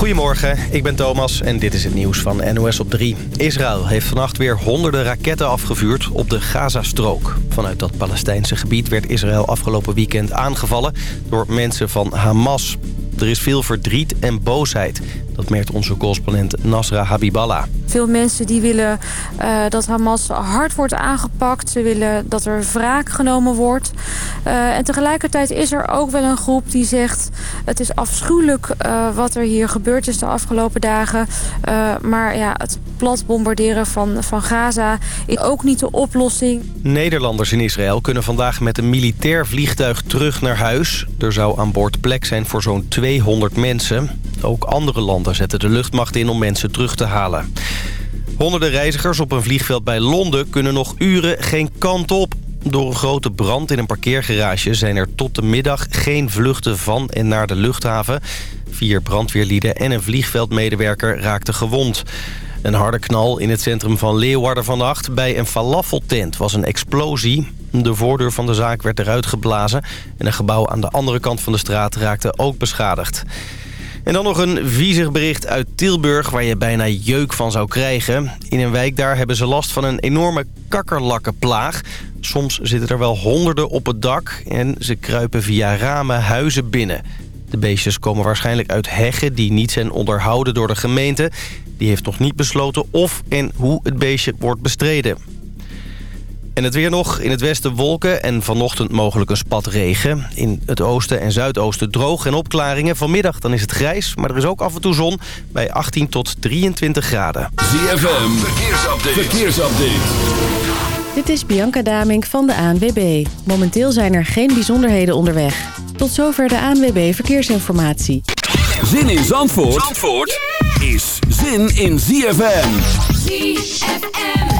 Goedemorgen, ik ben Thomas en dit is het nieuws van NOS op 3. Israël heeft vannacht weer honderden raketten afgevuurd op de Gazastrook. Vanuit dat Palestijnse gebied werd Israël afgelopen weekend aangevallen... door mensen van Hamas. Er is veel verdriet en boosheid. Dat merkt onze correspondent Nasra Habiballah. Veel mensen die willen uh, dat Hamas hard wordt aangepakt. Ze willen dat er wraak genomen wordt. Uh, en tegelijkertijd is er ook wel een groep die zegt... het is afschuwelijk uh, wat er hier gebeurd is de afgelopen dagen. maar ja, het plat bombarderen van, van Gaza is ook niet de oplossing. Nederlanders in Israël kunnen vandaag met een militair vliegtuig terug naar huis. Er zou aan boord plek zijn voor zo'n 200 mensen. Ook andere landen zetten de luchtmacht in om mensen terug te halen. Honderden reizigers op een vliegveld bij Londen kunnen nog uren geen kant op. Door een grote brand in een parkeergarage zijn er tot de middag geen vluchten van en naar de luchthaven. Vier brandweerlieden en een vliegveldmedewerker raakten gewond. Een harde knal in het centrum van Leeuwarden vannacht. Bij een falafeltent was een explosie. De voordeur van de zaak werd eruit geblazen... en een gebouw aan de andere kant van de straat raakte ook beschadigd. En dan nog een viezig bericht uit Tilburg waar je bijna jeuk van zou krijgen. In een wijk daar hebben ze last van een enorme kakkerlakkenplaag. Soms zitten er wel honderden op het dak en ze kruipen via ramen huizen binnen. De beestjes komen waarschijnlijk uit heggen die niet zijn onderhouden door de gemeente. Die heeft nog niet besloten of en hoe het beestje wordt bestreden. En het weer nog. In het westen wolken en vanochtend mogelijk een spat regen. In het oosten en zuidoosten droog en opklaringen. Vanmiddag dan is het grijs, maar er is ook af en toe zon bij 18 tot 23 graden. ZFM, verkeersupdate. verkeersupdate. Dit is Bianca Damink van de ANWB. Momenteel zijn er geen bijzonderheden onderweg. Tot zover de ANWB Verkeersinformatie. Zin in Zandvoort, Zandvoort is zin in ZFM. ZFM.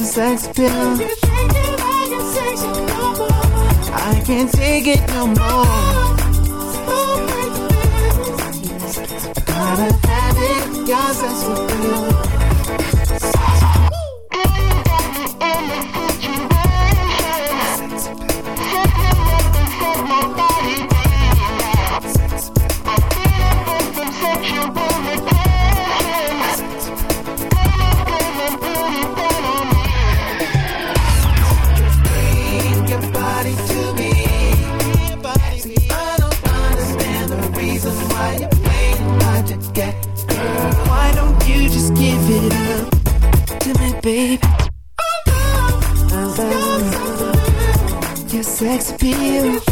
Sex appeal. I can't take it no more. I gotta have it, your sex appeal. baby. Uh, uh, your sex appeal.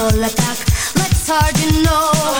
people attack. That's hard to know.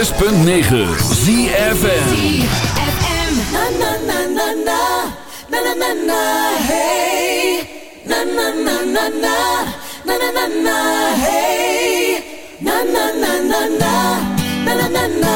ZFM. Na na na na na, na na na na, hey. Na na na na na, na na na na, hey. Na na na na na, na na na na,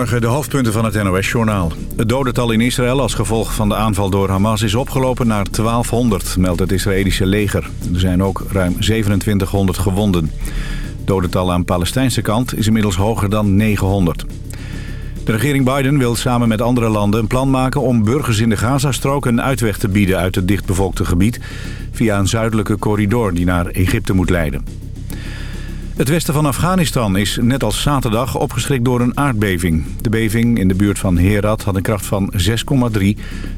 Goedemorgen, de hoofdpunten van het NOS-journaal. Het dodental in Israël als gevolg van de aanval door Hamas is opgelopen naar 1200, meldt het Israëlische leger. Er zijn ook ruim 2700 gewonden. Het dodental aan de Palestijnse kant is inmiddels hoger dan 900. De regering Biden wil samen met andere landen een plan maken om burgers in de Gazastrook een uitweg te bieden uit het dichtbevolkte gebied via een zuidelijke corridor die naar Egypte moet leiden. Het westen van Afghanistan is net als zaterdag opgeschrikt door een aardbeving. De beving in de buurt van Herat had een kracht van 6,3,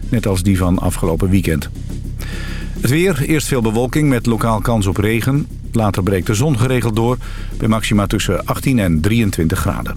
net als die van afgelopen weekend. Het weer, eerst veel bewolking met lokaal kans op regen. Later breekt de zon geregeld door, bij maxima tussen 18 en 23 graden.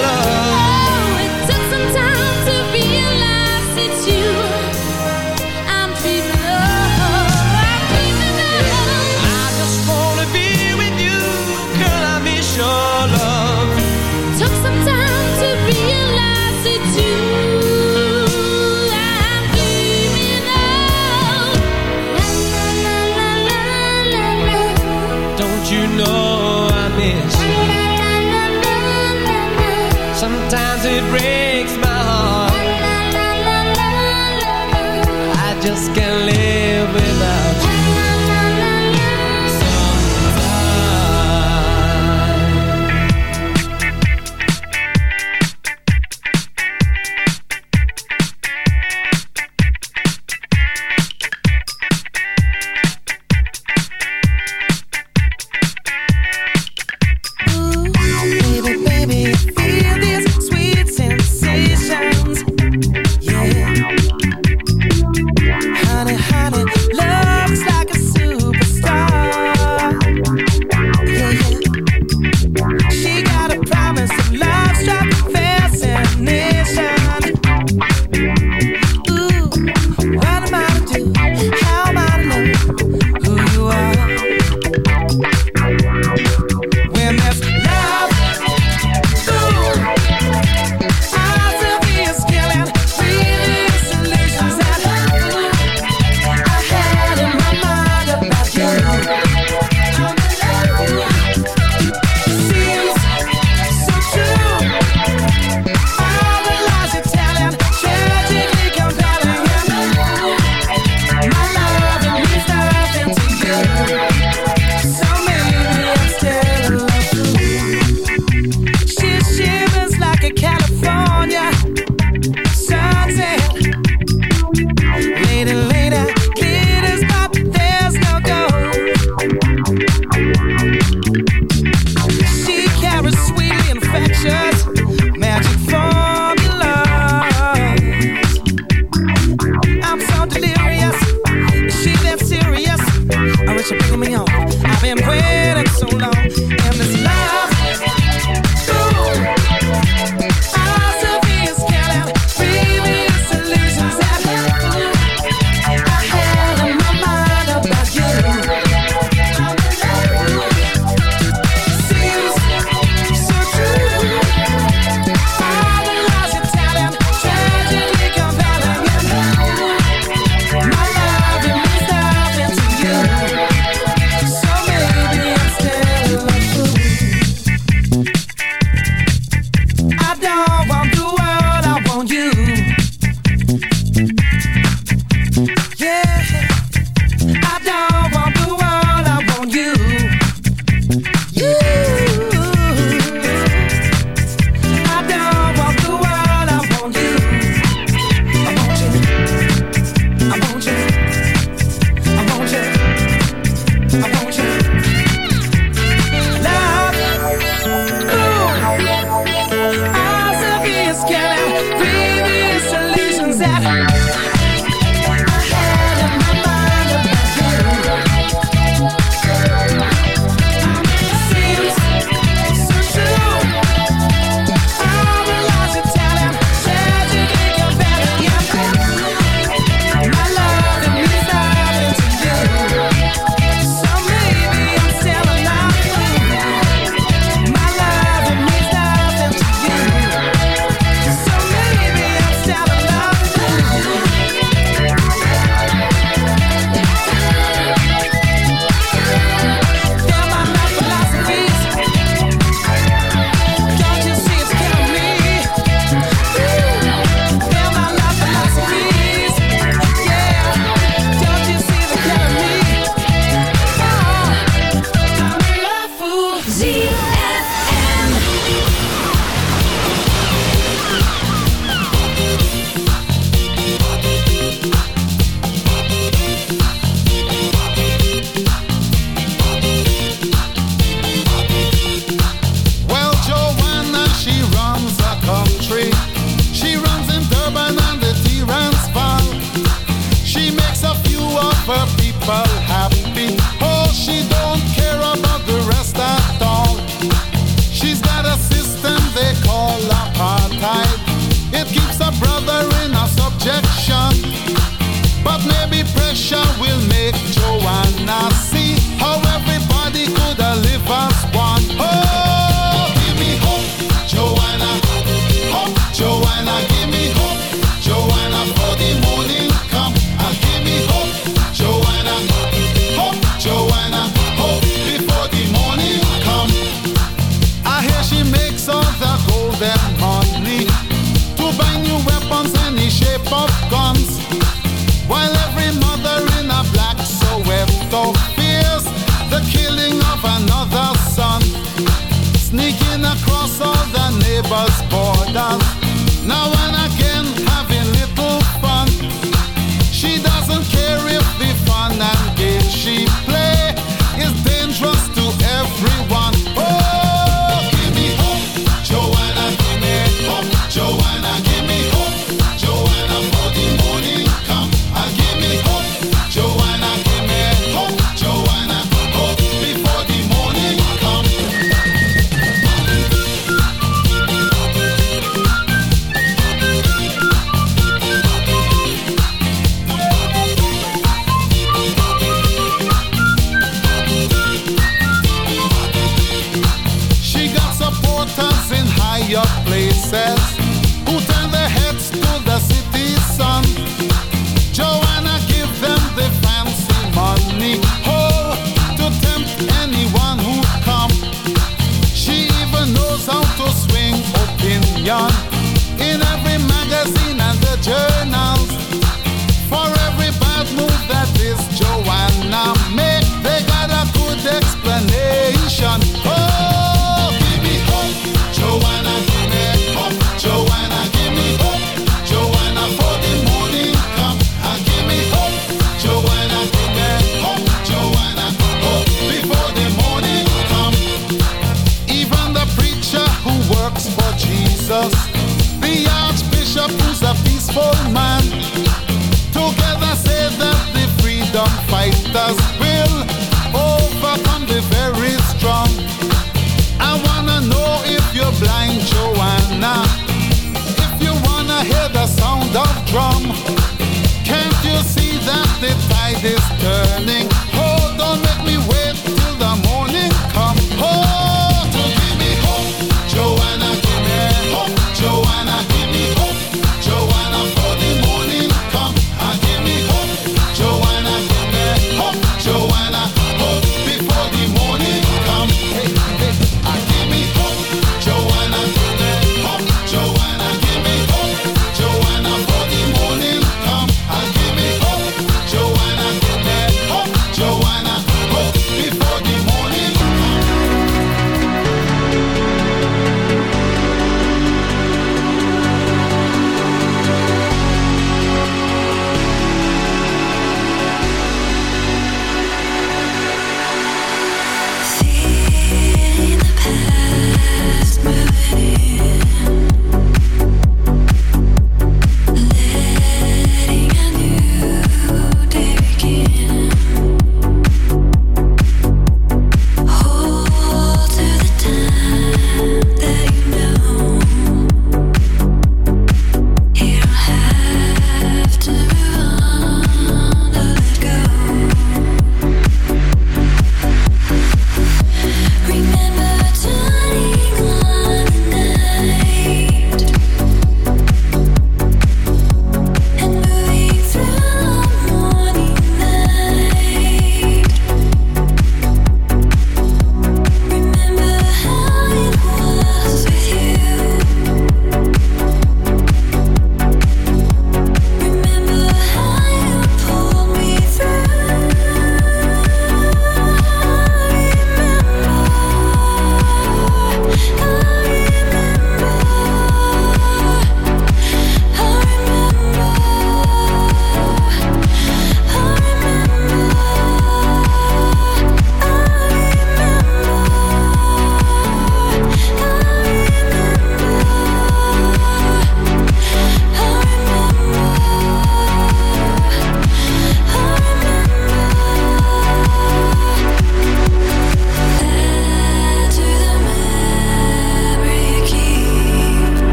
turning?